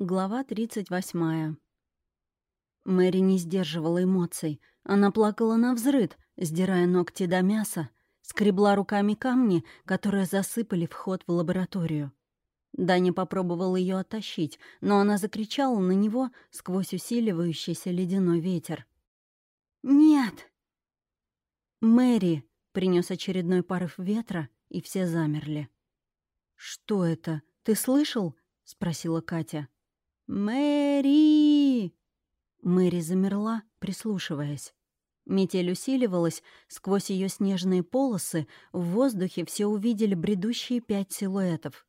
Глава 38. Мэри не сдерживала эмоций. Она плакала на взрыд, сдирая ногти до мяса, скребла руками камни, которые засыпали вход в лабораторию. Даня попробовал ее оттащить, но она закричала на него сквозь усиливающийся ледяной ветер. «Нет!» «Мэри!» — принес очередной порыв ветра, и все замерли. «Что это? Ты слышал?» — спросила Катя. «Мэри!» Мэри замерла, прислушиваясь. Метель усиливалась, сквозь ее снежные полосы в воздухе все увидели бредущие пять силуэтов.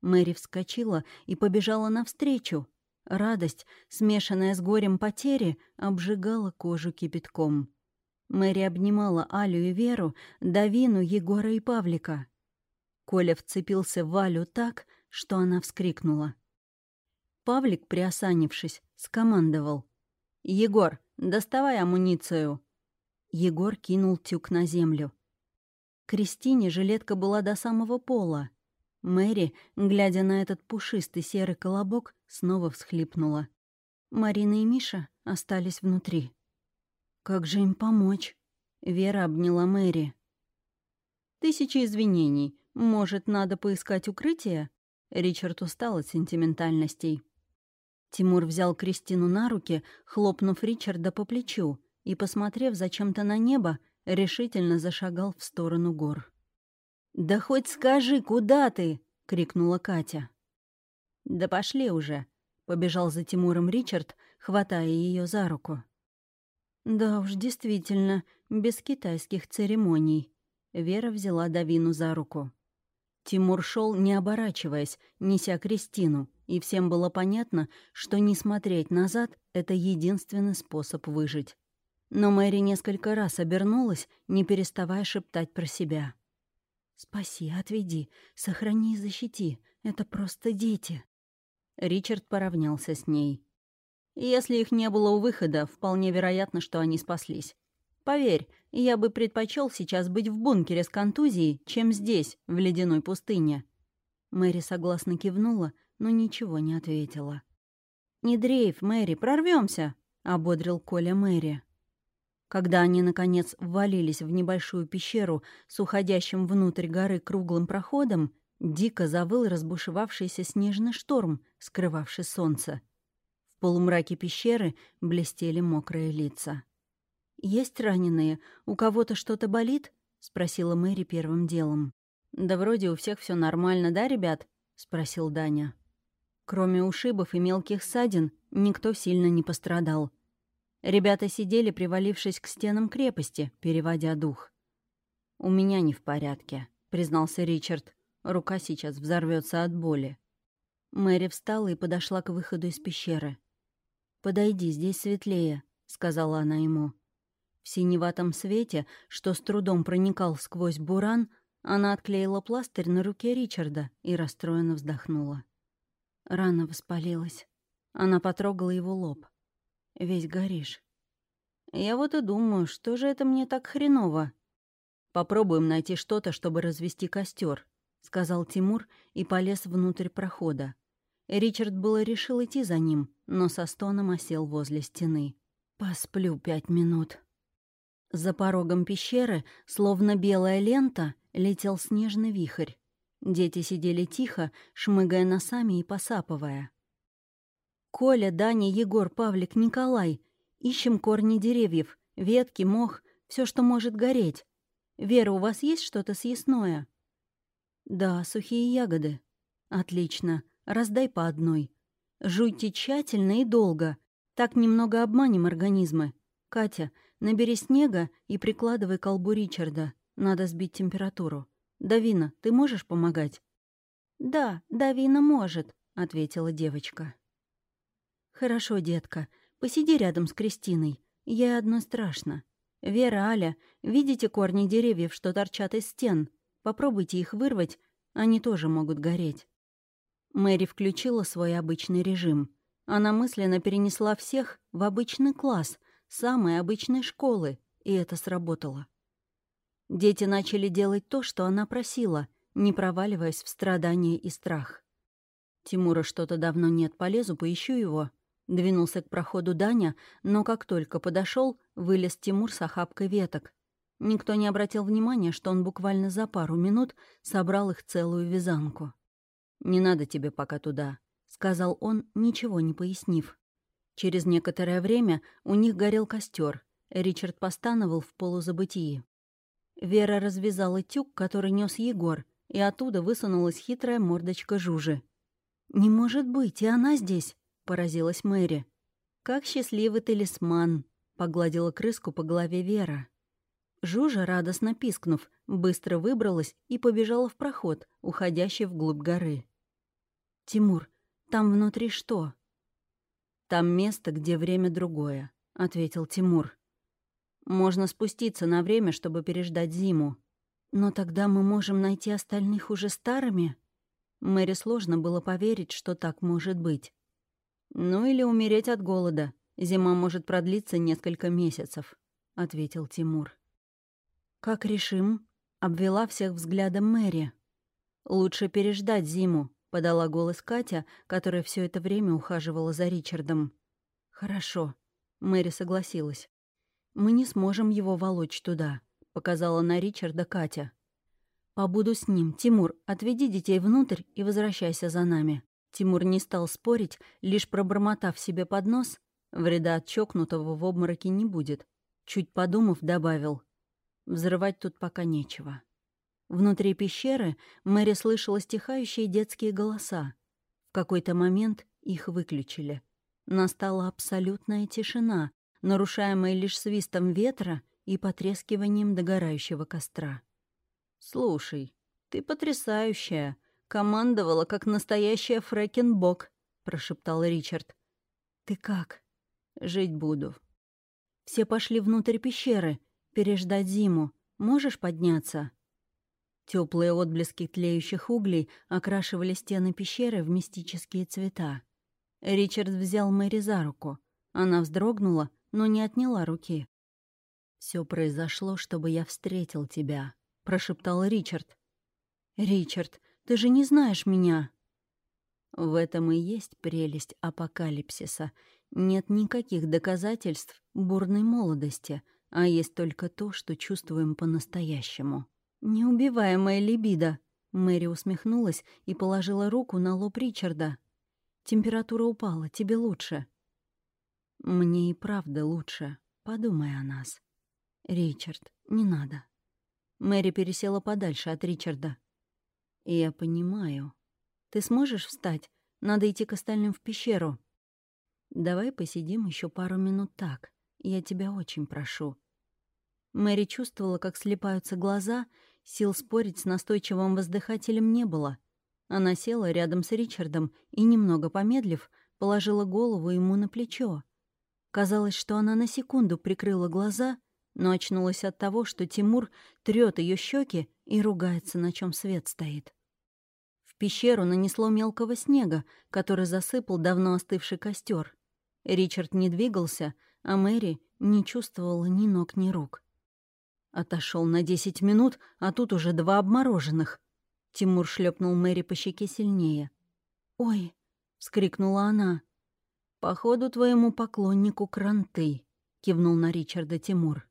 Мэри вскочила и побежала навстречу. Радость, смешанная с горем потери, обжигала кожу кипятком. Мэри обнимала Алю и Веру, Давину, Егора и Павлика. Коля вцепился в Алю так, что она вскрикнула. Павлик, приосанившись, скомандовал. «Егор, доставай амуницию!» Егор кинул тюк на землю. Кристине жилетка была до самого пола. Мэри, глядя на этот пушистый серый колобок, снова всхлипнула. Марина и Миша остались внутри. «Как же им помочь?» Вера обняла Мэри. «Тысячи извинений. Может, надо поискать укрытие?» Ричард устал от сентиментальностей. Тимур взял Кристину на руки, хлопнув Ричарда по плечу, и, посмотрев зачем-то на небо, решительно зашагал в сторону гор. «Да хоть скажи, куда ты?» — крикнула Катя. «Да пошли уже», — побежал за Тимуром Ричард, хватая ее за руку. «Да уж, действительно, без китайских церемоний». Вера взяла Давину за руку. Тимур шел, не оборачиваясь, неся Кристину, и всем было понятно, что не смотреть назад — это единственный способ выжить. Но Мэри несколько раз обернулась, не переставая шептать про себя. «Спаси, отведи, сохрани и защити. Это просто дети». Ричард поравнялся с ней. «Если их не было у выхода, вполне вероятно, что они спаслись. Поверь, я бы предпочел сейчас быть в бункере с контузией, чем здесь, в ледяной пустыне». Мэри согласно кивнула, но ничего не ответила. «Не дрейф, Мэри, прорвемся, ободрил Коля Мэри. Когда они, наконец, ввалились в небольшую пещеру с уходящим внутрь горы круглым проходом, дико завыл разбушевавшийся снежный шторм, скрывавший солнце. В полумраке пещеры блестели мокрые лица. «Есть раненые? У кого-то что-то болит?» — спросила Мэри первым делом. «Да вроде у всех все нормально, да, ребят?» — спросил Даня. Кроме ушибов и мелких ссадин, никто сильно не пострадал. Ребята сидели, привалившись к стенам крепости, переводя дух. «У меня не в порядке», — признался Ричард. Рука сейчас взорвется от боли. Мэри встала и подошла к выходу из пещеры. «Подойди, здесь светлее», — сказала она ему. В синеватом свете, что с трудом проникал сквозь буран, она отклеила пластырь на руке Ричарда и расстроенно вздохнула. Рана воспалилась. Она потрогала его лоб. Весь горишь. Я вот и думаю, что же это мне так хреново? Попробуем найти что-то, чтобы развести костер, сказал Тимур и полез внутрь прохода. Ричард было решил идти за ним, но со стоном осел возле стены. «Посплю пять минут». За порогом пещеры, словно белая лента, летел снежный вихрь. Дети сидели тихо, шмыгая носами и посапывая. «Коля, Даня, Егор, Павлик, Николай. Ищем корни деревьев, ветки, мох, все, что может гореть. Вера, у вас есть что-то съестное?» «Да, сухие ягоды». «Отлично. Раздай по одной. Жуйте тщательно и долго. Так немного обманем организмы. Катя, набери снега и прикладывай колбу Ричарда. Надо сбить температуру. «Давина, ты можешь помогать?» «Да, Давина может», — ответила девочка. «Хорошо, детка. Посиди рядом с Кристиной. Ей одно страшно. Вера, Аля, видите корни деревьев, что торчат из стен? Попробуйте их вырвать, они тоже могут гореть». Мэри включила свой обычный режим. Она мысленно перенесла всех в обычный класс, самой обычной школы, и это сработало. Дети начали делать то, что она просила, не проваливаясь в страдания и страх. Тимура что-то давно нет, полезу, поищу его. Двинулся к проходу Даня, но как только подошел, вылез Тимур с охапкой веток. Никто не обратил внимания, что он буквально за пару минут собрал их целую вязанку. «Не надо тебе пока туда», — сказал он, ничего не пояснив. Через некоторое время у них горел костер. Ричард постановал в полузабытии. Вера развязала тюк, который нес Егор, и оттуда высунулась хитрая мордочка Жужи. «Не может быть, и она здесь!» — поразилась Мэри. «Как счастливый талисман!» — погладила крыску по голове Вера. Жужа, радостно пискнув, быстро выбралась и побежала в проход, уходящий вглубь горы. «Тимур, там внутри что?» «Там место, где время другое», — ответил Тимур. «Можно спуститься на время, чтобы переждать зиму. Но тогда мы можем найти остальных уже старыми?» Мэри сложно было поверить, что так может быть. «Ну или умереть от голода. Зима может продлиться несколько месяцев», — ответил Тимур. «Как решим?» — обвела всех взглядом Мэри. «Лучше переждать зиму», — подала голос Катя, которая все это время ухаживала за Ричардом. «Хорошо», — Мэри согласилась. «Мы не сможем его волочь туда», — показала на Ричарда Катя. «Побуду с ним. Тимур, отведи детей внутрь и возвращайся за нами». Тимур не стал спорить, лишь пробормотав себе под нос. Вреда от чокнутого в обмороке не будет. Чуть подумав, добавил. Взрывать тут пока нечего. Внутри пещеры Мэри слышала стихающие детские голоса. В какой-то момент их выключили. Настала абсолютная тишина, нарушаемая лишь свистом ветра и потрескиванием догорающего костра. «Слушай, ты потрясающая. Командовала, как настоящая фрэкенбок», — прошептал Ричард. «Ты как?» «Жить буду». Все пошли внутрь пещеры, переждать зиму. Можешь подняться?» Теплые отблески тлеющих углей окрашивали стены пещеры в мистические цвета. Ричард взял Мэри за руку. Она вздрогнула, но не отняла руки. Все произошло, чтобы я встретил тебя», — прошептал Ричард. «Ричард, ты же не знаешь меня!» В этом и есть прелесть апокалипсиса. Нет никаких доказательств бурной молодости — а есть только то, что чувствуем по-настоящему. «Неубиваемая либидо!» Мэри усмехнулась и положила руку на лоб Ричарда. «Температура упала, тебе лучше». «Мне и правда лучше. Подумай о нас». «Ричард, не надо». Мэри пересела подальше от Ричарда. «Я понимаю. Ты сможешь встать? Надо идти к остальным в пещеру». «Давай посидим еще пару минут так. Я тебя очень прошу». Мэри чувствовала, как слепаются глаза, сил спорить с настойчивым воздыхателем не было. Она села рядом с Ричардом и, немного помедлив, положила голову ему на плечо. Казалось, что она на секунду прикрыла глаза, но очнулась от того, что Тимур трёт ее щеки и ругается, на чем свет стоит. В пещеру нанесло мелкого снега, который засыпал давно остывший костер. Ричард не двигался, а Мэри не чувствовала ни ног, ни рук. Отошел на десять минут, а тут уже два обмороженных. Тимур шлепнул Мэри по щеке сильнее. «Ой!» — вскрикнула она. «Походу, твоему поклоннику кранты», — кивнул на Ричарда Тимур.